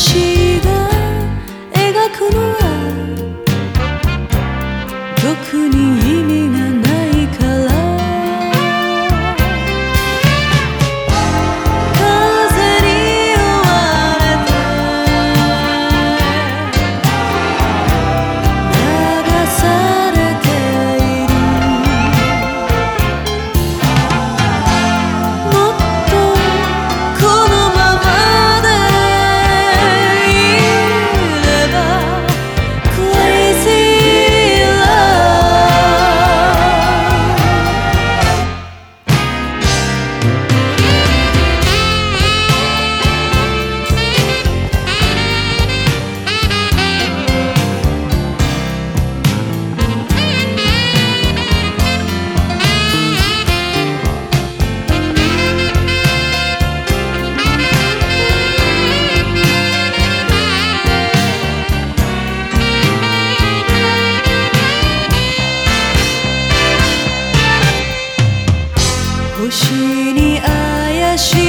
私が描くのは特に今星に怪しい